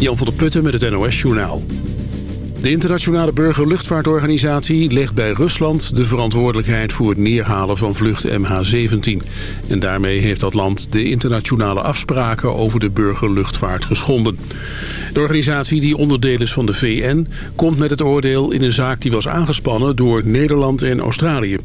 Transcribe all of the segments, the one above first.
Jan van der Putten met het NOS-journaal. De internationale burgerluchtvaartorganisatie legt bij Rusland de verantwoordelijkheid voor het neerhalen van vlucht MH17. En daarmee heeft dat land de internationale afspraken over de burgerluchtvaart geschonden. De organisatie die onderdeel is van de VN komt met het oordeel in een zaak die was aangespannen door Nederland en Australië.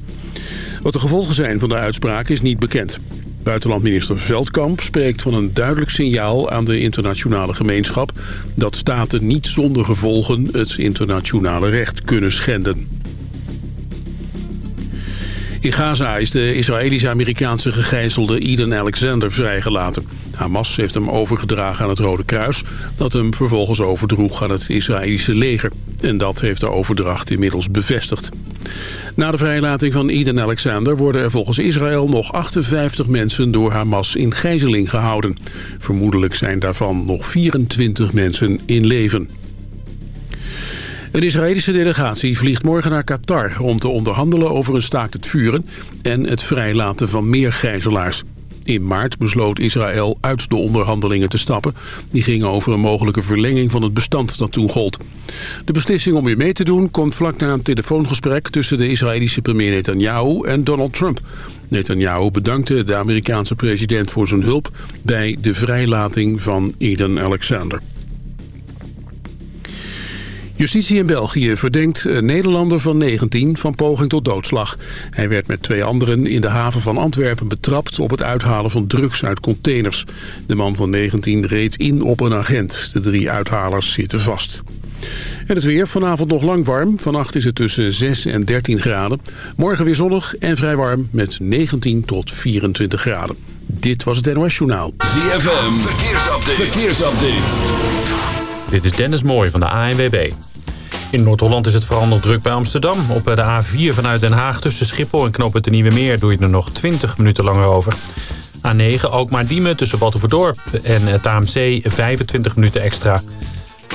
Wat de gevolgen zijn van de uitspraak is niet bekend. Buitenlandminister Veldkamp spreekt van een duidelijk signaal aan de internationale gemeenschap... dat staten niet zonder gevolgen het internationale recht kunnen schenden. In Gaza is de Israëlisch-Amerikaanse gegijzelde Eden Alexander vrijgelaten. Hamas heeft hem overgedragen aan het Rode Kruis... dat hem vervolgens overdroeg aan het Israëlische leger. En dat heeft de overdracht inmiddels bevestigd. Na de vrijlating van Eden Alexander worden er volgens Israël nog 58 mensen door Hamas in gijzeling gehouden. Vermoedelijk zijn daarvan nog 24 mensen in leven. Een Israëlische delegatie vliegt morgen naar Qatar om te onderhandelen over een staakt het vuren en het vrijlaten van meer gijzelaars. In maart besloot Israël uit de onderhandelingen te stappen. Die gingen over een mogelijke verlenging van het bestand dat toen gold. De beslissing om weer mee te doen komt vlak na een telefoongesprek... tussen de Israëlische premier Netanyahu en Donald Trump. Netanyahu bedankte de Amerikaanse president voor zijn hulp... bij de vrijlating van Eden Alexander. Justitie in België verdenkt een Nederlander van 19 van poging tot doodslag. Hij werd met twee anderen in de haven van Antwerpen betrapt op het uithalen van drugs uit containers. De man van 19 reed in op een agent. De drie uithalers zitten vast. En het weer, vanavond nog lang warm. Vannacht is het tussen 6 en 13 graden. Morgen weer zonnig en vrij warm met 19 tot 24 graden. Dit was het NOS Journaal. ZFM, verkeersupdate. verkeersupdate. Dit is Dennis Mooij van de ANWB. In Noord-Holland is het vooral nog druk bij Amsterdam. Op de A4 vanuit Den Haag tussen Schiphol en Knoop het Nieuwe Meer... doe je er nog 20 minuten langer over. A9 ook maar Diemen tussen Battenverdorp en het AMC 25 minuten extra.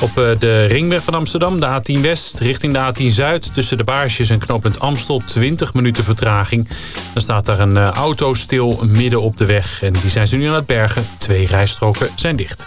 Op eh, de ringweg van Amsterdam, de A10 West, richting de A10 Zuid... tussen de Baarsjes en knooppunt Amstel, 20 minuten vertraging. Dan staat daar een eh, auto stil midden op de weg en die zijn ze nu aan het bergen. Twee rijstroken zijn dicht.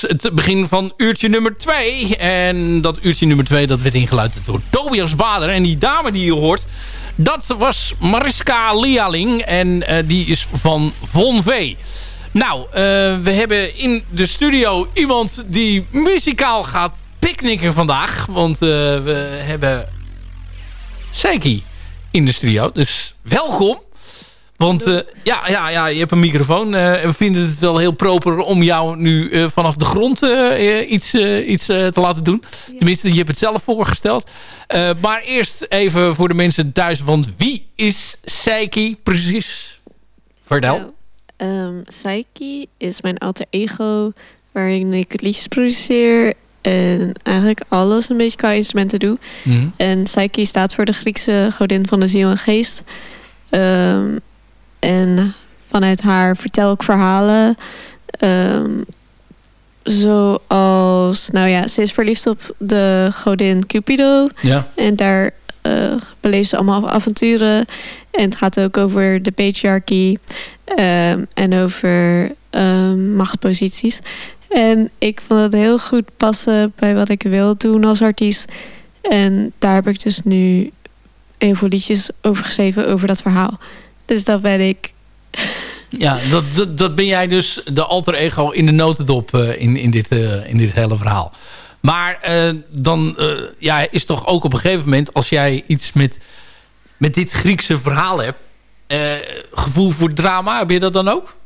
Het begin van uurtje nummer 2. En dat uurtje nummer 2 dat werd ingeluid door Tobias Bader. En die dame die je hoort, dat was Mariska Lialing. En eh, die is van Von V. Nou, eh, we hebben in de studio iemand die muzikaal gaat picknicken vandaag. Want eh, we hebben Seiki in de studio. Dus welkom. Want eh, ja, ja, ja, je hebt een microfoon. eh, en we vinden het wel heel proper om jou nu eh, vanaf de grond eh, eh, iets, eh, iets eh, te laten doen. Tenminste, je hebt het zelf voorgesteld. Eh, maar eerst even voor de mensen thuis. Want wie is Seiki precies? Vertel. Nou, ehm, Psyche is mijn alter ego waarin ik liedjes produceer en eigenlijk alles een beetje qua instrumenten doe. Mhm. En Psyche staat voor de Griekse godin van de ziel en geest. Ehm, en vanuit haar vertel ik verhalen. ehm, zoals, nou ja, ze is verliefd op de godin Cupido. Ja. En daar eh beleeft ze allemaal avonturen. En het gaat ook over de patriarchie. ehm, en over ehm, machtsposities. En ik vond het heel goed passen bij wat ik wil doen als artiest. En daar heb ik dus nu heel veel liedjes over geschreven over dat verhaal. Dus dat ben ik. Ja, dat, dat, dat ben jij dus de alter ego in de notendop eh, in, in, dit, eh, in dit hele verhaal. Maar eh, dan eh, ja, is toch ook op een gegeven moment... als jij iets met, met dit Griekse verhaal hebt... eh, gevoel voor drama, heb je dat dan ook?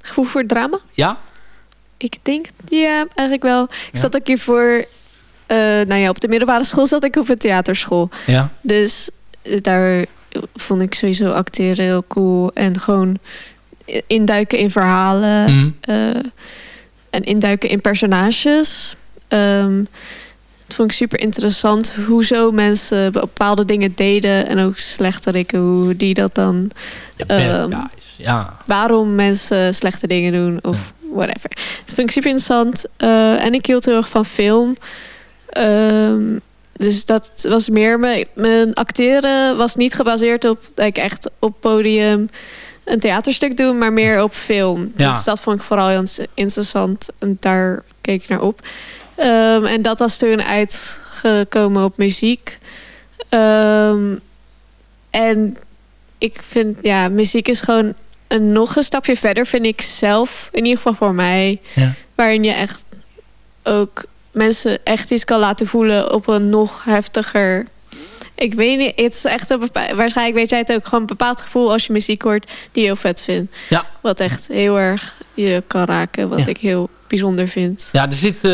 Gevoel voor drama? Ja? Ik denk, ja, eigenlijk wel. Ik Ja. zat ook hiervoor... eh nou ja, op de middelbare school zat ik op een theaterschool. Ja. Dus daar vond ik sowieso acteren heel cool. En gewoon induiken in verhalen. Mhm. eh, en induiken in personages. Ehm dat vond ik super interessant. Hoezo mensen bepaalde dingen deden. En ook slechterikken. Hoe die dat dan... Guys. Ja. waarom mensen slechte dingen doen of whatever. Dat vind ik super interessant. Eh, en ik hield heel erg van film. Ehm, dus dat was meer... Mijn, mijn acteren was niet gebaseerd op... dat ik echt op podium een theaterstuk doe... maar meer op film. Ja. Dus dat vond ik vooral heel interessant. En daar keek ik naar op. Ehm, en dat was toen uitgekomen op muziek. Ehm, en ik vind, ja, muziek is gewoon een nog een stapje verder, vind ik zelf. In ieder geval voor mij. Ja. Waarin je echt ook mensen echt iets kan laten voelen op een nog heftiger. Ik weet niet, het is echt een waarschijnlijk weet jij het ook gewoon een bepaald gevoel als je muziek hoort die je heel vet vindt. Ja. Wat echt heel erg je kan raken, wat Ja. ik heel bijzonder vind. Ja, er zit eh,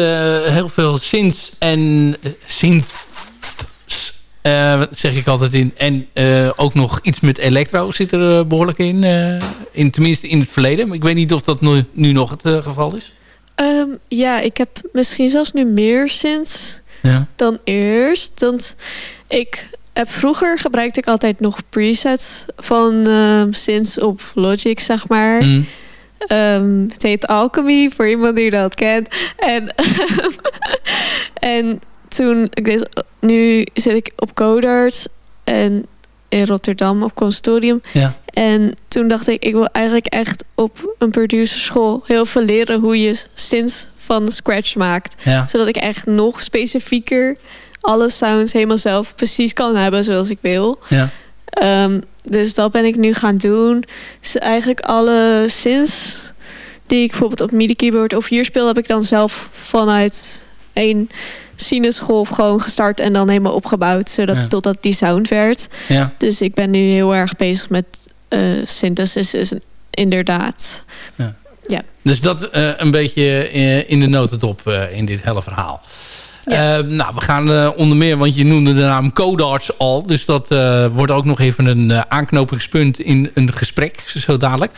heel veel synths en uh, synths, eh, zeg ik altijd in. En eh, ook nog iets met electro zit er eh, behoorlijk in, eh, in. Tenminste in het verleden. Maar ik weet niet of dat nu, nu nog het eh, geval is. Ehm, ja, ik heb misschien zelfs nu meer sinds Ja. dan eerst. Want ik heb vroeger gebruikte ik altijd nog presets van ehm sinds op Logic, zeg maar. Mm. Ehm, het heet Alchemy, voor iemand die dat kent. En, en toen, ik weet, nu zit ik op Coders en in Rotterdam op Consortium. Ja. En toen dacht ik, ik wil eigenlijk echt op een producerschool heel veel leren hoe je synths van scratch maakt. Ja. Zodat ik echt nog specifieker alle sounds helemaal zelf precies kan hebben zoals ik wil. Ja. Ehm, dus dat ben ik nu gaan doen. Dus eigenlijk alle synths die ik bijvoorbeeld op MIDI keyboard of hier speel, heb ik dan zelf vanuit één sinusgolf gewoon gestart en dan helemaal opgebouwd, zodat Ja. totdat die sound werd. Ja. Dus ik ben nu heel erg bezig met eh synthesis, is inderdaad. Dus dat eh, een beetje eh, in de notendop eh, in dit hele verhaal. Ja. Nou, we gaan onder meer, want je noemde de naam Codarts al. Dus dat wordt ook nog even een aanknopingspunt in een gesprek, zo dadelijk.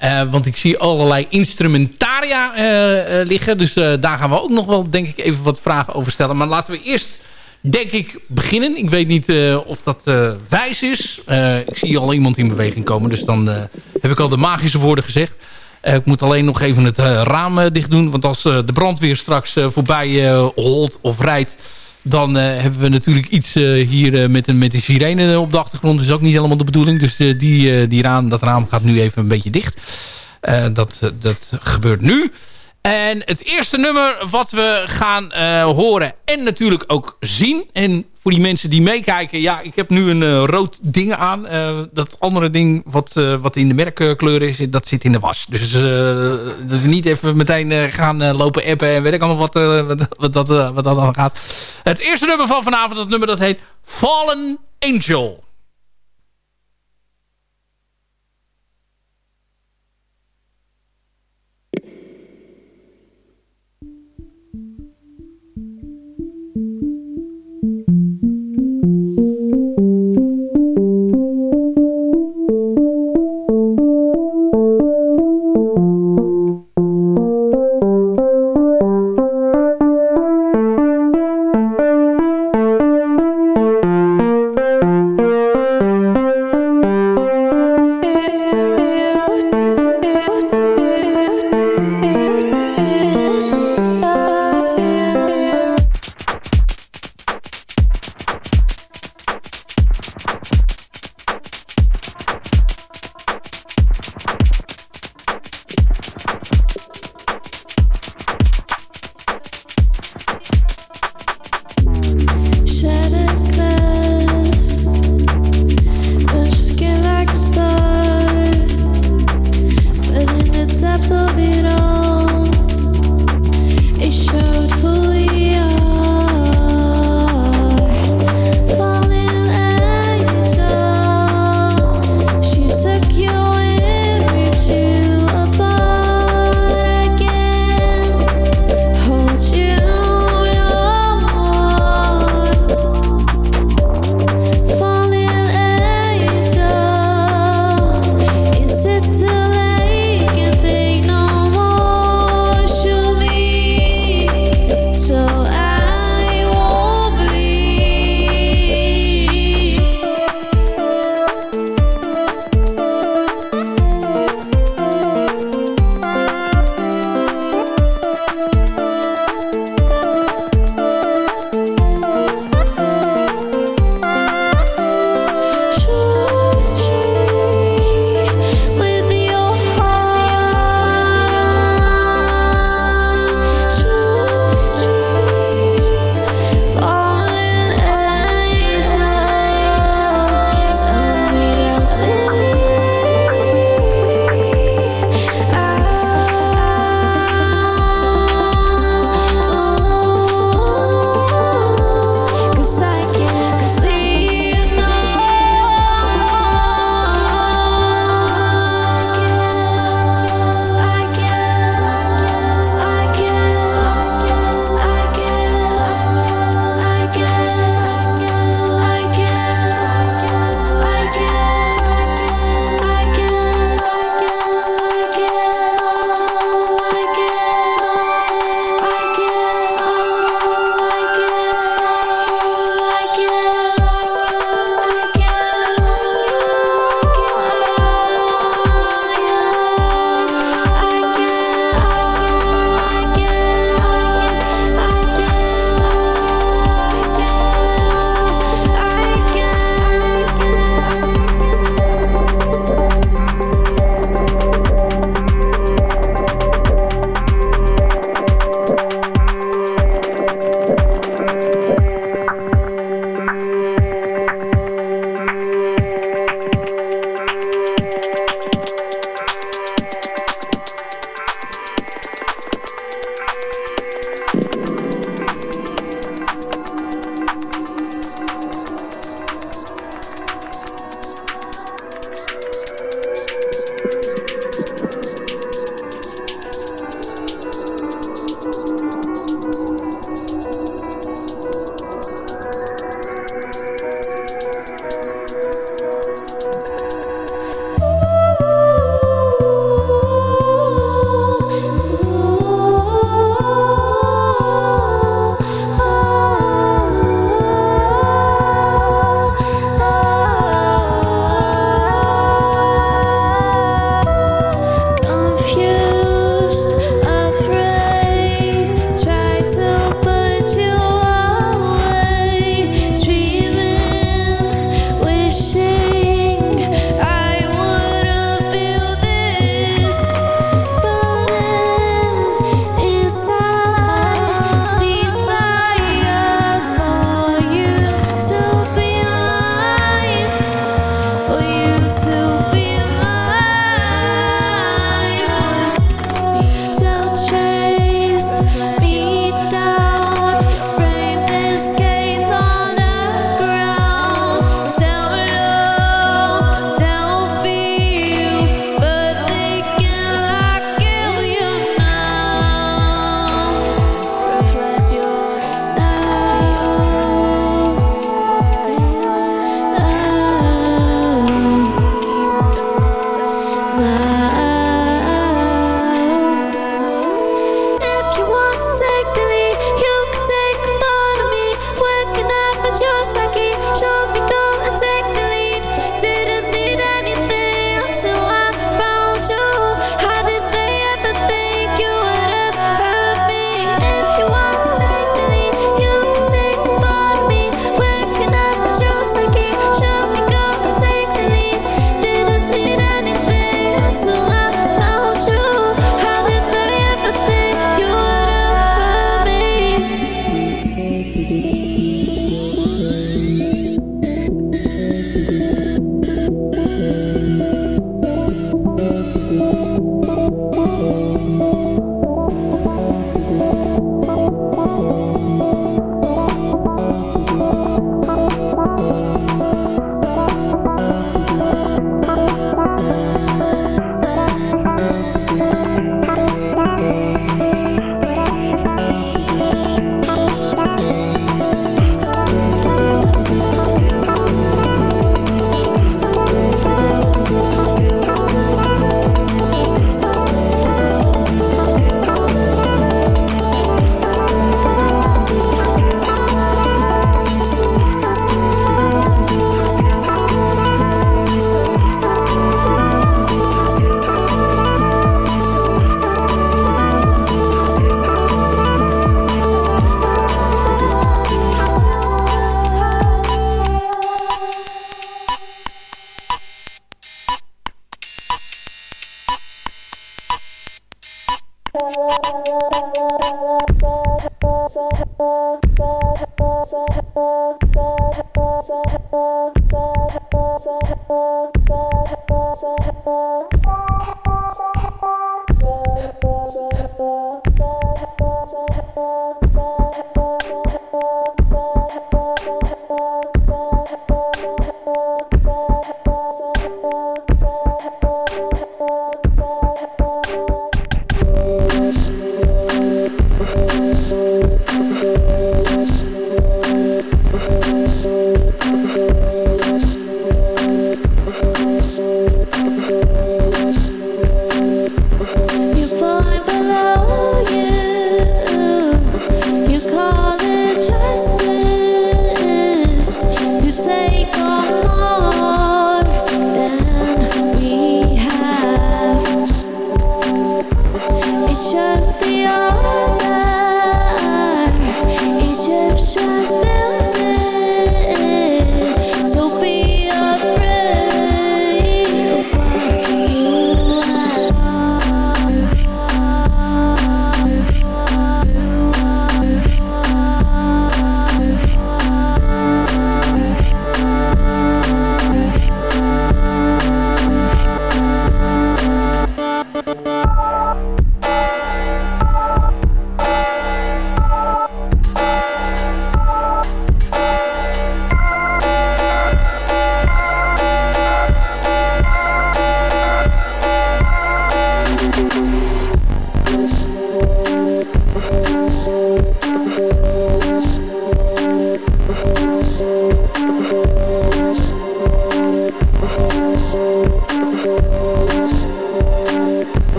Eh, want ik zie allerlei instrumentaria eh, eh, liggen. Dus daar gaan we ook nog wel, denk ik, even wat vragen over stellen. Maar laten we eerst, denk ik, beginnen. Ik weet niet of dat wijs is. Ik zie al iemand in beweging komen. Dus dan heb ik al de magische woorden gezegd. Ik moet alleen nog even het raam dicht doen. Want als de brandweer straks voorbij holt of rijdt... dan eh, hebben we natuurlijk iets eh, hier eh, met, een, met een sirene op de achtergrond. Dat is ook niet helemaal de bedoeling. Dus die, die raam, dat raam gaat nu even een beetje dicht. Dat, dat gebeurt nu. En het eerste nummer wat we gaan horen en natuurlijk ook zien. En voor die mensen die meekijken, ja, ik heb nu een eh, rood ding aan. Eh, dat andere ding wat, eh, wat in de merkkleur is, dat zit in de was. Dus dat we niet even meteen gaan lopen appen en weet ik allemaal wat, wat, wat, dat, wat dat dan gaat. Het eerste nummer van vanavond, dat nummer dat heet Fallen Angel.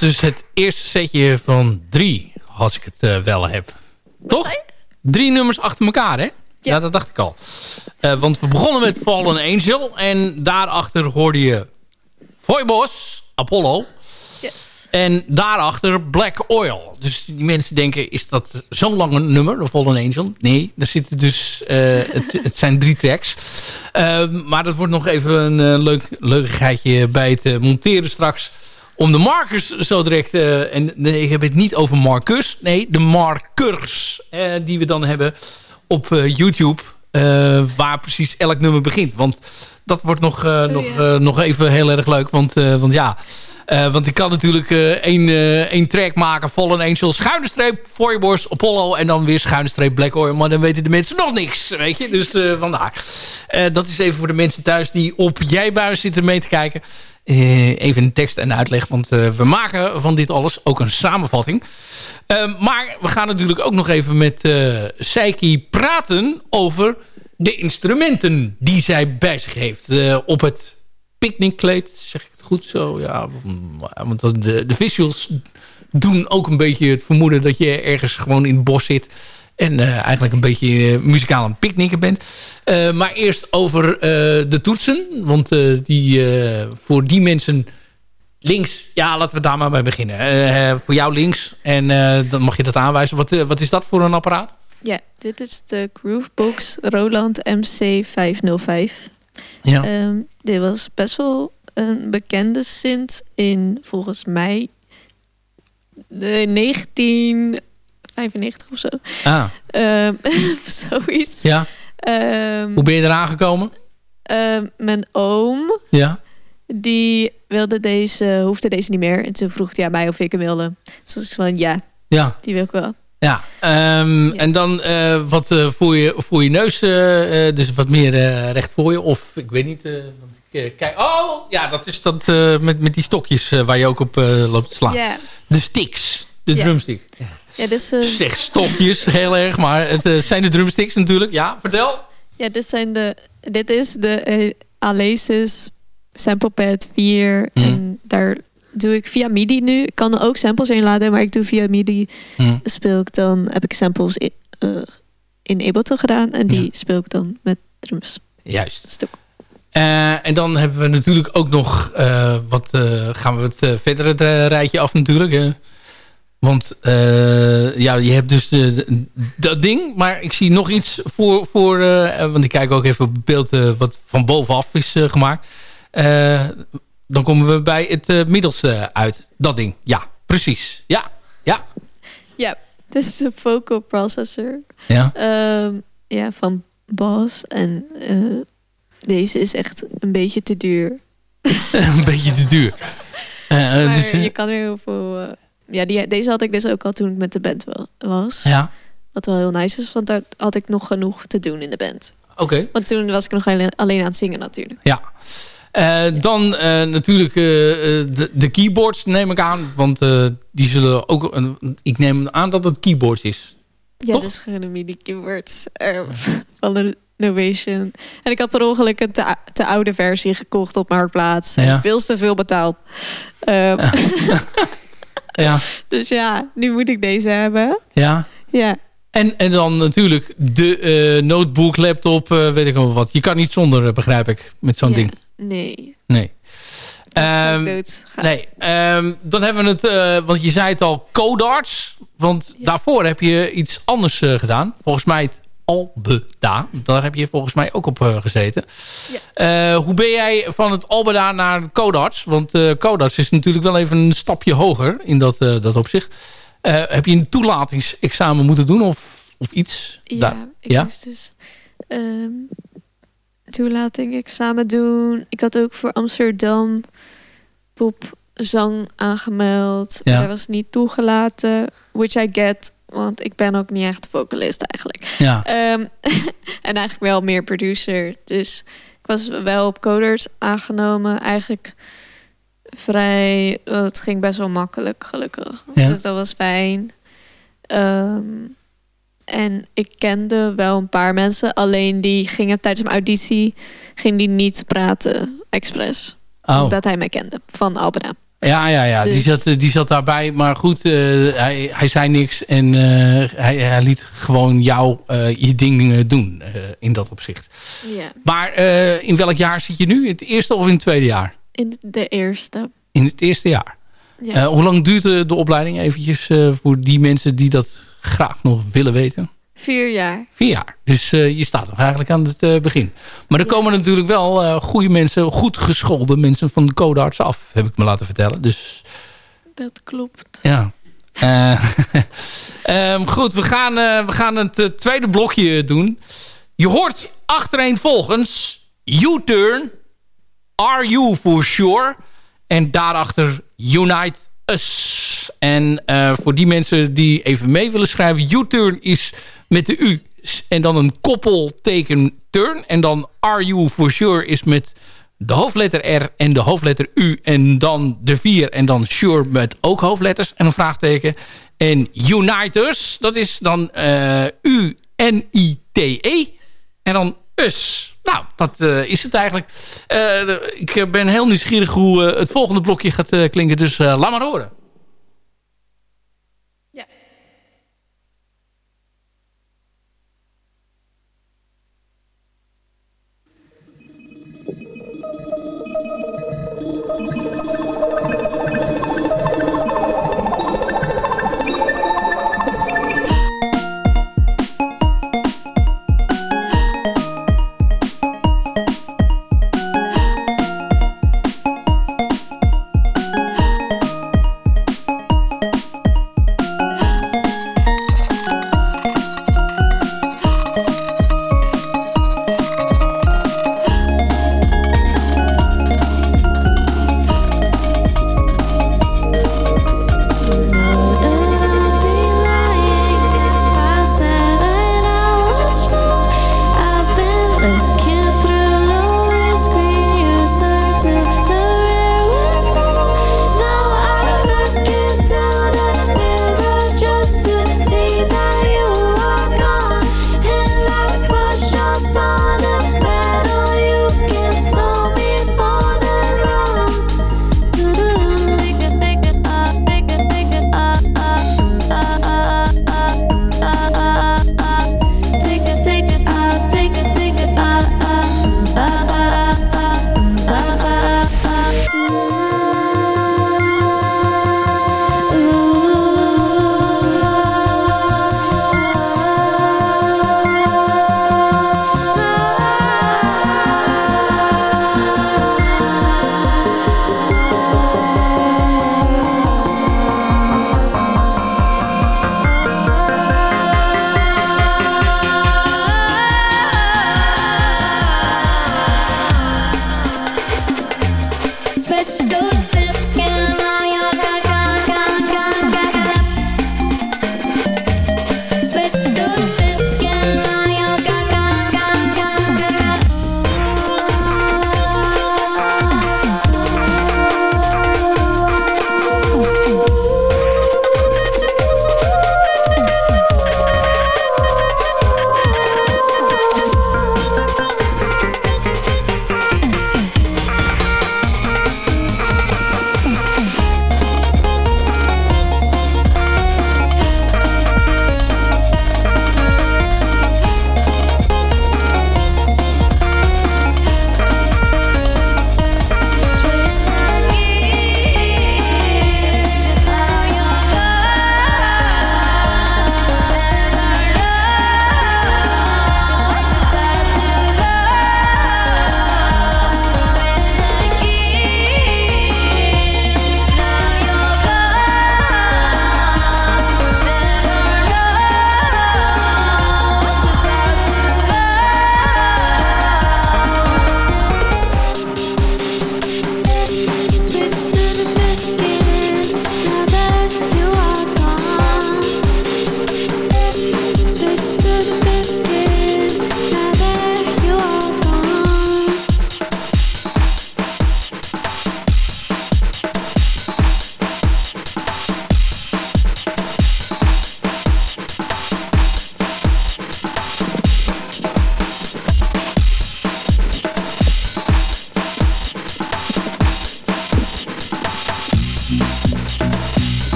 Was dus het eerste setje van drie, als ik het uh, wel heb. Toch? Drie nummers achter elkaar, hè? Ja, dat dacht ik al. Uh, want we begonnen met Fallen Angel. En daarachter hoorde je Voibos, Apollo. Yes. En daarachter Black Oil. Dus die mensen denken, is dat zo'n lange nummer, de Fallen Angel? Nee, er zitten dus, uh, het, het, zijn drie tracks. Maar dat wordt nog even een leuk leukigheidje bij het monteren straks om de markers zo direct... eh, en nee, ik heb het niet over markers. Nee, de markers eh, die we dan hebben op eh, YouTube. waar precies elk nummer begint. Want dat wordt nog, eh, nog, ja. nog even heel erg leuk. Want, want ja... want ik kan natuurlijk één, één track maken. Fallen Angel, schuine streep, Foyborst, Apollo... en dan weer schuine streep Black Oil. Maar dan weten de mensen nog niks, weet je. Dus vandaar. Dat is even voor de mensen thuis die op Jijbuis zitten mee te kijken. Eh, even een tekst en uitleg, want eh, we maken van dit alles ook een samenvatting. Eh, maar we gaan natuurlijk ook nog even met eh Seiki praten over de instrumenten die zij bij zich heeft. Op het picknickkleed, zeg ik het goed zo? Ja, want de, de visuals doen ook een beetje het vermoeden dat je ergens gewoon in het bos zit. En eh, eigenlijk een beetje eh, muzikaal aan picknicken bent. Eh, maar eerst over de toetsen. Want die, voor die mensen links. Ja, laten we daar maar mee beginnen. voor jou links. En dan mag je dat aanwijzen. Wat, wat is dat voor een apparaat? Ja, dit is de Groovebox Roland MC505. Ja. Um, dit was best wel een bekende synth in volgens mij 19. 95 of zo. Ah. Ehm, zoiets. Ja. Ehm, Hoe ben je eraan gekomen? Ehm, mijn oom. Ja. Die wilde deze, hoefde deze niet meer. En toen vroeg hij aan mij of ik hem wilde. Dus ik van ja, ja. die wil ik wel. Ja, en dan eh, wat eh, uh, voor, je, voor je neus, eh, dus wat meer recht voor je. Of ik weet niet, kijk, oh ja, dat is dat met, met die stokjes waar je ook op loopt te slaan. De sticks, de drumstick. Ja dus, eh, Zeg stokjes, heel erg, maar het eh, zijn de drumsticks natuurlijk. Ja, vertel. ja, dit, zijn de, dit is de eh, Alesis Sample Pad 4. Mhm. En daar doe ik via MIDI nu. Ik kan er ook samples in laden, maar ik doe via MIDI. Mhm. Speel ik dan, heb ik samples in, in Ableton gedaan. En die Ja. speel ik dan met drums. Juist. Stuk. En dan hebben we natuurlijk ook nog wat gaan we het verdere rijtje af natuurlijk. Want eh, ja, je hebt dus de, de- dat ding, maar ik zie nog iets voor, voor eh, want ik kijk ook even op het beeld eh, wat van bovenaf is gemaakt. Dan komen we bij het middelste uit. Dat ding, ja, precies. Ja, ja, Ja, dit is een vocal processor. ja. Ehm, ja, van Boss. En deze is echt een beetje te duur. een beetje te duur. Maar dus, je kan er heel veel... ja, die, deze had ik dus ook al toen ik met de band wel, was. ja, Wat wel heel nice is, want daar had ik nog genoeg te doen in de band. oké. Want toen was ik nog alleen, alleen aan het zingen natuurlijk. Ja. Eh, dan eh, natuurlijk eh, de, de keyboards neem ik aan. Want die zullen ook... ik neem aan dat het keyboards is. Ja, Toch? dat is gewoon een midi keyboard van de Novation. En ik had per ongeluk een te, te oude versie gekocht op Marktplaats. En Ja. veel te veel betaald. Ehm, Ja. dus ja, nu moet ik deze hebben. ja. Ja, En, en dan natuurlijk de eh, notebook, laptop, eh, weet ik wel wat. Je kan niet zonder, eh, begrijp ik, met zo'n Ja. ding. nee. Nee. Ehm. Nee, ehm, dan hebben we het, want je zei het al, Codarts. Want Ja. daarvoor heb je iets anders gedaan. Volgens mij het Albeda. Daar heb je volgens mij ook op eh, gezeten. Eh, hoe ben jij van het Albeda naar Codarts? Want eh Codarts is natuurlijk wel even een stapje hoger in dat, dat opzicht. Heb je een toelatingsexamen moeten doen of, of iets? Ja, Daar- ik ja? moest dus ehm toelating examen doen. Ik had ook voor Amsterdam popzang aangemeld. Ja. Maar dat was niet toegelaten. Which I get, want ik ben ook niet echt vocalist eigenlijk. Ja. Ehm, en eigenlijk wel meer producer. Dus ik was wel op coders aangenomen. Eigenlijk vrij... oh, Het ging best wel makkelijk, gelukkig. Ja. Dus dat was fijn. Ehm, en ik kende wel een paar mensen. Alleen die gingen tijdens mijn auditie... ging die niet praten, expres. Oh. Omdat hij mij kende, van Albeda. Ja, ja, ja. Die, Dus- zat, eh, die zat daarbij. Maar goed, eh, hij, hij zei niks. En eh, hij, hij liet gewoon jou je ding eh, doen in dat opzicht. Ja, Maar in welk jaar zit je nu? In het eerste of in het tweede jaar? in de eerste. In het eerste jaar. Ja. Hoe lang duurt de, de opleiding eventjes voor die mensen die dat graag nog willen weten? Vier jaar. Vier jaar. Dus je staat nog eigenlijk aan het begin. Maar er komen natuurlijk wel goede mensen, goed geschoolde mensen van de codearts af, heb ik me laten vertellen. Dus dat klopt. Ja. um, goed, we gaan, uh, we gaan het tweede blokje doen. Je hoort achtereenvolgens U-Turn, Are You For Sure... en daarachter Unite Us. En uh, voor die mensen die even mee willen schrijven... U-Turn is met de U en dan een koppelteken turn. En dan Are You For Sure is met de hoofdletter R en de hoofdletter U en dan de 4 en dan sure met ook hoofdletters en een vraagteken. En Uniters, dat is dan uh, U-N-I-T-E en dan US. Nou, dat uh, is het eigenlijk. Uh, ik ben heel nieuwsgierig hoe het volgende blokje gaat klinken, dus laat maar horen.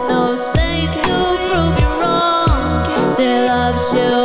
there's no space to prove you wrong. They love you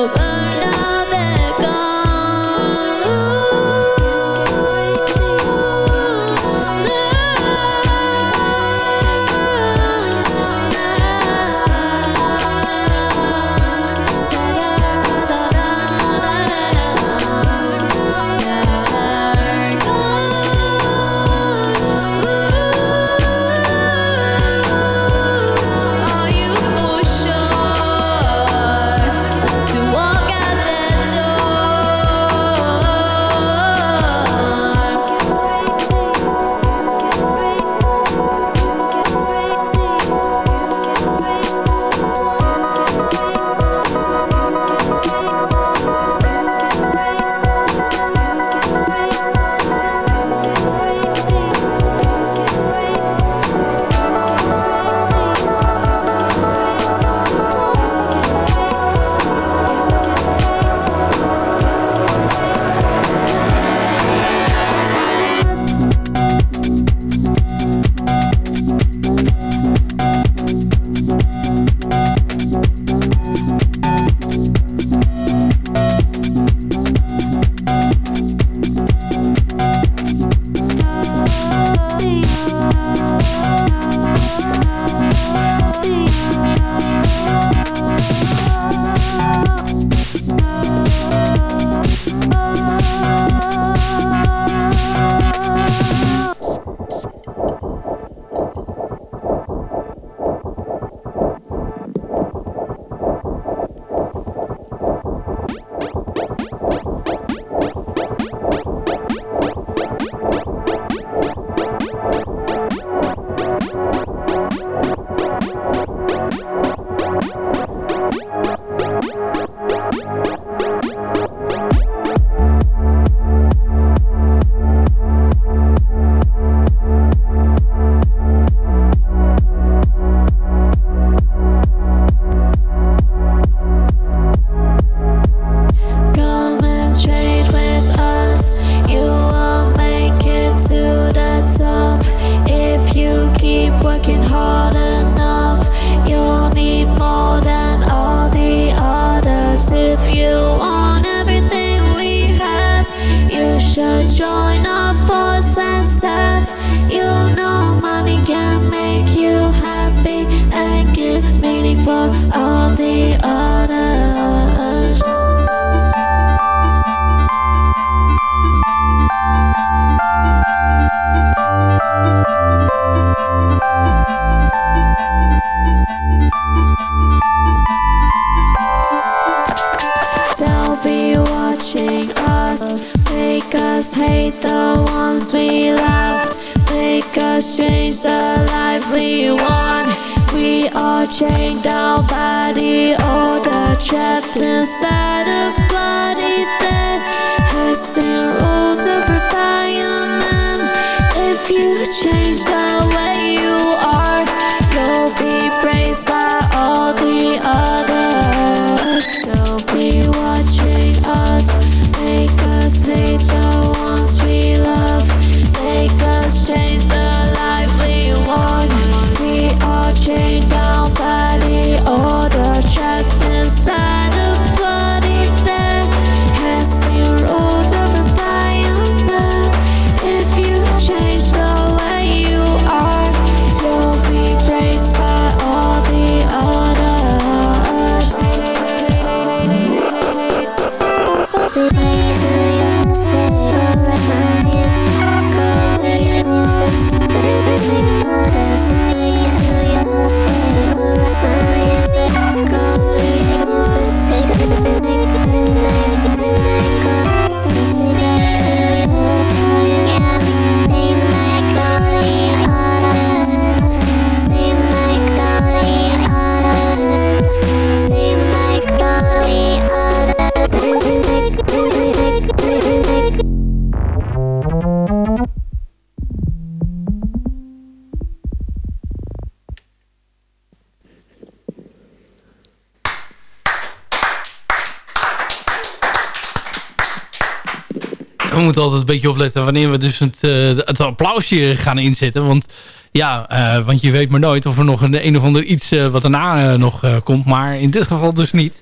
altijd een beetje opletten wanneer we dus het, eh, het applausje gaan inzetten. Want ja, eh, want je weet maar nooit of er nog een, een of ander iets eh, wat daarna nog komt. Maar in dit geval dus niet.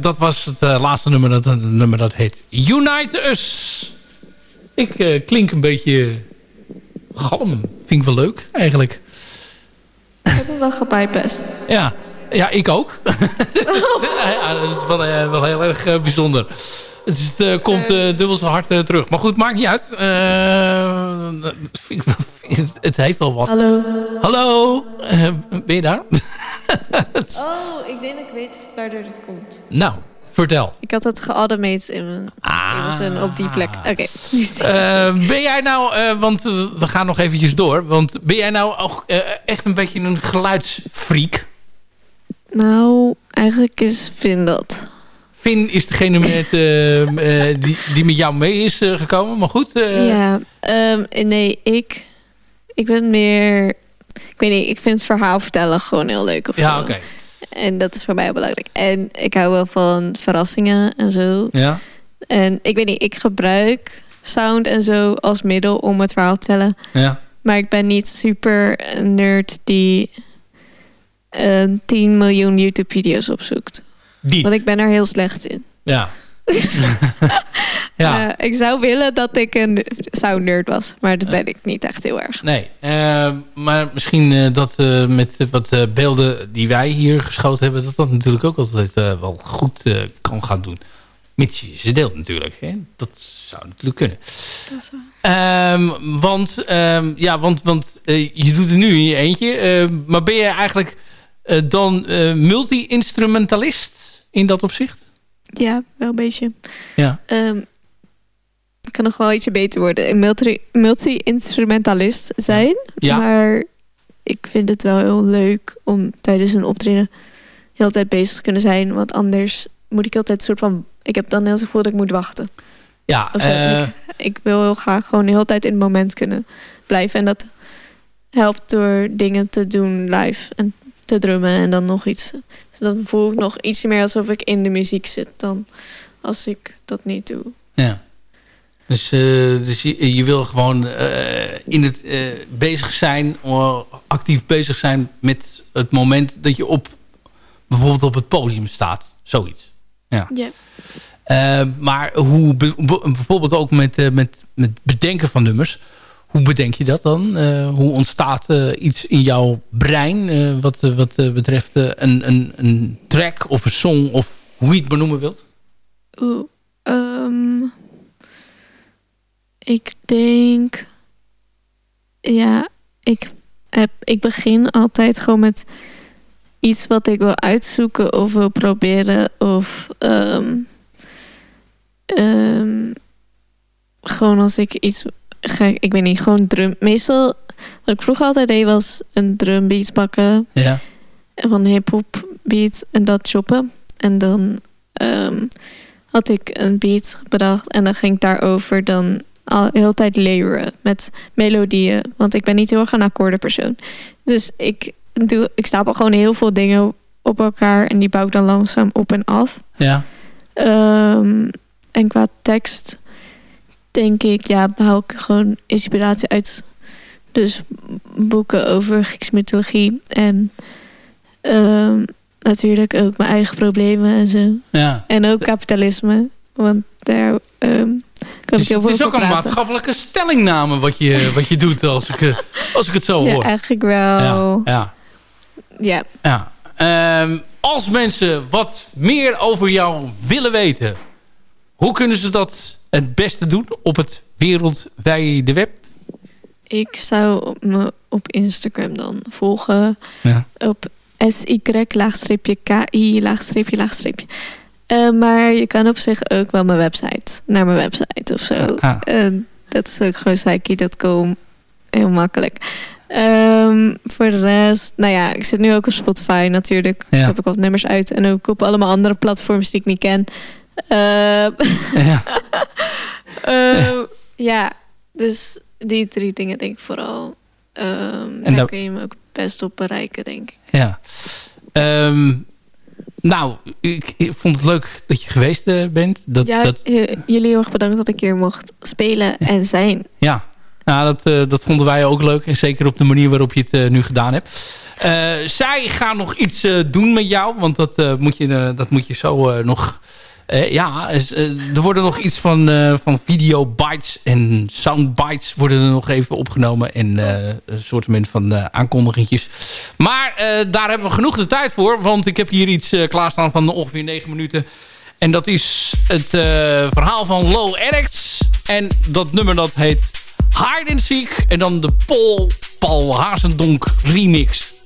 Dat was het laatste nummer. Dat, een nummer dat heet Unite Us. Ik klink een beetje galm. Vind ik wel leuk eigenlijk. Ik heb hem wel gepijpest. Ja, ja ik ook. ja, dat is wel, wel heel erg bijzonder. Dus het eh, komt eh, dubbel zo hard eh, terug. Maar goed, maakt niet uit. Vind ik het, het heeft wel wat. Hallo. Hallo, ben je daar? Oh, ik denk dat ik weet waardoor dit komt. nou, vertel. Ik had het geautomate in mijn Ableton op die plek. Oké. Ben jij nou, want we gaan nog eventjes door. Want ben jij nou ook echt een beetje een geluidsfreak? Nou, eigenlijk is Finn dat. Finn is degene met, eh, eh, die, die met jou mee is eh, gekomen. Maar goed, eh, ja, ehm, nee, ik, ik ben meer... Ik weet niet, ik vind het verhaal vertellen gewoon heel leuk of ja oké. En dat is voor mij belangrijk. En ik hou wel van verrassingen en zo. Ja. En ik weet niet, ik gebruik sound en zo als middel om het verhaal te vertellen. Ja. Maar ik ben niet super een nerd die eh 10 miljoen YouTube-video's opzoekt. Die. Want ik ben er heel slecht in. Ja. ja. Eh, ik zou willen dat ik een sound nerd was, maar dat ben ik niet echt heel erg. Nee, eh, maar misschien eh, dat eh, met wat eh, beelden die wij hier geschoten hebben... dat dat natuurlijk ook altijd eh, wel goed eh, kan gaan doen. Mits je ze deelt natuurlijk. Hè? Dat zou natuurlijk kunnen. Ehm, want ehm, ja, want, want eh, je doet het nu in je eentje. eh, maar ben je eigenlijk eh, dan eh, multi-instrumentalist in dat opzicht? Ja, wel een beetje. Ja. Ehm, ik kan nog wel ietsje beter worden. Multi- multi-instrumentalist zijn. Ja. Maar ik vind het wel heel leuk om tijdens een optreden heel de tijd bezig te kunnen zijn. Want anders moet ik altijd een soort van... Ik heb dan heel het gevoel dat ik moet wachten. Ja, eh, ik, ik wil heel graag gewoon de hele tijd in het moment kunnen blijven. En dat helpt door dingen te doen live en te drummen en dan nog iets. Dus dan voel ik nog iets meer alsof ik in de muziek zit dan als ik dat niet doe. Ja. Dus, eh, dus je, je wil gewoon eh, in het, eh, bezig zijn, actief bezig zijn met het moment dat je op bijvoorbeeld op het podium staat. Zoiets. Ja. Ja. Maar hoe be- be- bijvoorbeeld ook met, met, met bedenken van nummers. Hoe bedenk je dat dan? Eh, hoe ontstaat eh, iets in jouw brein eh, wat, wat betreft een, een, een track of een song of hoe je het benoemen wilt? Ehm, ik denk... Ja, ik, heb, ik begin altijd gewoon met iets wat ik wil uitzoeken of wil proberen. Of ehm, ehm, gewoon als ik iets ga, ik weet niet, gewoon drum. Meestal, wat ik vroeger altijd deed, was een drumbeat pakken. Ja. En van hip-hop beat en dat choppen. En dan ehm, had ik een beat bedacht en dan ging ik daarover dan al de hele tijd layeren met melodieën. Want ik ben niet heel erg een akkoordenpersoon. Dus ik, doe, ik stapel gewoon heel veel dingen op elkaar en die bouw ik dan langzaam op en af. Ja. Ehm, en qua tekst denk ik, ja, haal ik gewoon inspiratie uit. Dus boeken over Griekse mythologie. En ehm, natuurlijk ook mijn eigen problemen en zo. ja. En ook kapitalisme. Want daar ehm, kan Dus ik heel het veel is ook een maatschappelijke stellingname wat je, wat je doet als ik, eh, als ik het zo Ja, hoor. eigenlijk wel. Ja, Ja. ja, ja. Ehm, als mensen wat meer over jou willen weten... hoe kunnen ze dat het beste doen op het wereldwijde web? Ik zou me op Instagram dan volgen. Ja. Op SY-KI laagstreepje laagstreepje. Eh, maar je kan op zich ook wel mijn website. Naar mijn website of zo. Ah. Eh, dat is ook gewoon psyche.com. Heel makkelijk. Ehm, voor de rest, nou ja, ik zit nu ook op Spotify natuurlijk. Ja. Heb ik wat nummers uit. En ook op allemaal andere platforms die ik niet ken. Eh, Ja. Ehm, ja, dus die drie dingen denk ik vooral. Ehm daar daar- kun je me ook best op bereiken, denk ik. Ja. Ehm, nou, ik, ik vond het leuk dat je geweest eh, bent. Dat, ja, dat, eh, jullie heel erg bedankt dat ik hier mocht spelen en zijn. ja. Nou, dat, eh, dat vonden wij ook leuk. En zeker op de manier waarop je het eh, nu gedaan hebt. Eh, zij gaan nog iets eh, doen met jou. Want dat, eh, moet, je, eh, dat moet je zo eh, nog... eh, ja, eh, er worden nog iets van, eh, van video bites en sound bites worden er nog even opgenomen. En een soort van eh aankondigingjes. Maar daar hebben we genoeg de tijd voor. Want ik heb hier iets klaarstaan van ongeveer 9 minuten. En dat is het verhaal van Low Addicts. En dat nummer dat heet Hide and Seek. En dan de Paul, Paul Hazendonk remix.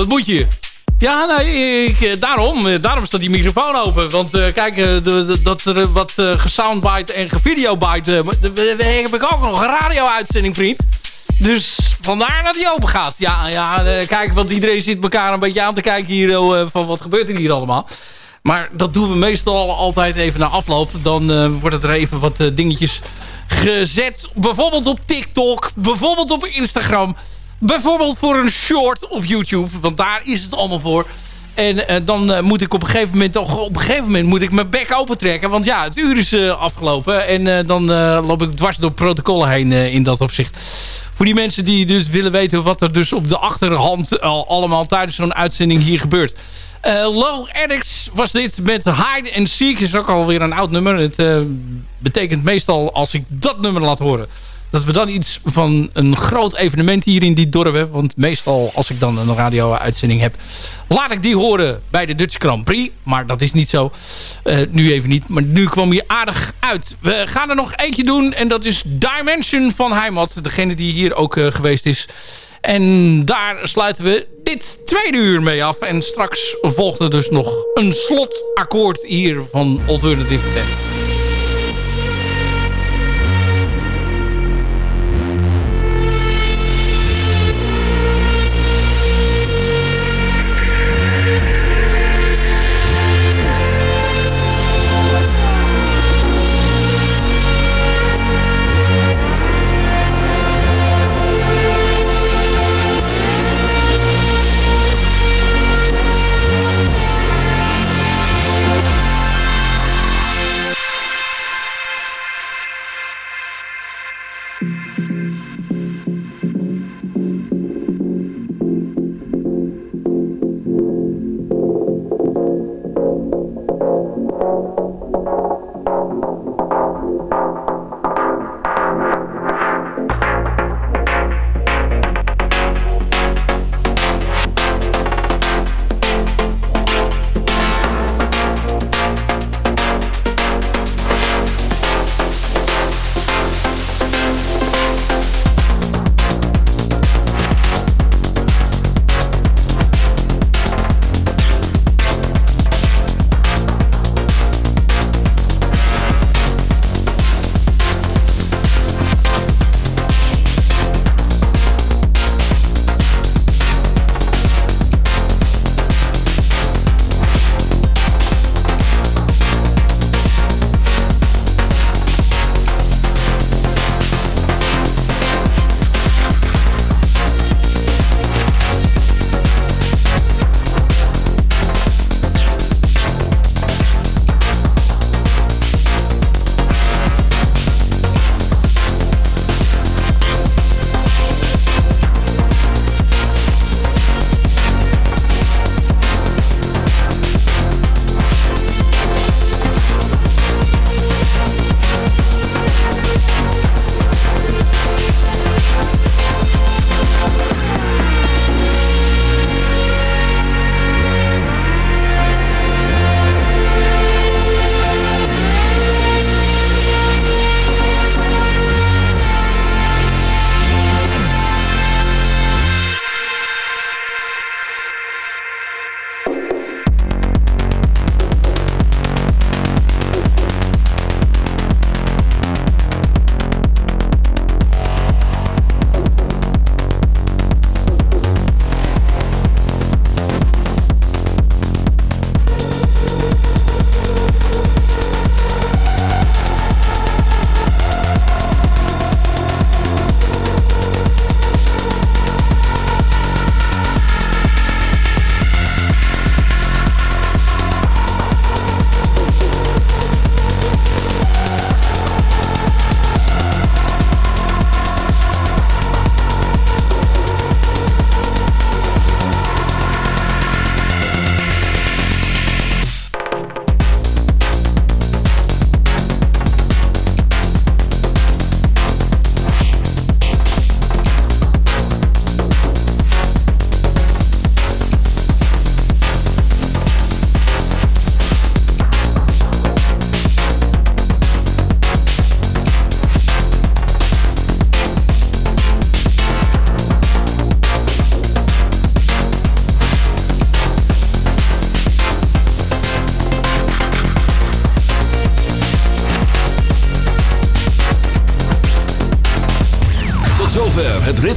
Wat moet je? Ja, nee, ik, eh, daarom, eh, daarom staat die microfoon open. Want eh, kijk, de- dat er wat eh, gesoundbite en gevideobite... de- de- de- heb ik ook nog een radio-uitzending, vriend. Dus vandaar dat die open gaat. Ja, ja kijk, want iedereen zit elkaar een beetje aan te kijken hier... eh, van wat gebeurt er hier allemaal. Maar dat doen we meestal altijd even na afloop. Dan wordt er even wat dingetjes gezet. Bijvoorbeeld op TikTok. Bijvoorbeeld op Instagram. Bijvoorbeeld voor een short op YouTube. Want daar is het allemaal voor. En eh, dan eh, moet ik op een gegeven moment toch op een gegeven moment moet ik mijn bek open trekken. Want ja, het uur is eh, afgelopen. En dan loop ik dwars door protocollen heen in dat opzicht. Voor die mensen die dus willen weten wat er dus op de achterhand al allemaal tijdens zo'n uitzending hier gebeurt. Low Addicts was dit met Hide and Seek. Is ook alweer een oud nummer. Het betekent meestal als ik dat nummer laat horen... dat we dan iets van een groot evenement hier in die dorp hebben. Want meestal als ik dan een radio-uitzending heb... laat ik die horen bij de Dutch Grand Prix. Maar dat is niet zo. Eh, nu even niet. Maar nu kwam hij aardig uit. We gaan er nog eentje doen. En dat is Dimension van Heimat. Degene die hier ook eh, geweest is. En daar sluiten we dit tweede uur mee af. En straks volgt er dus nog een slotakkoord hier van Alternative.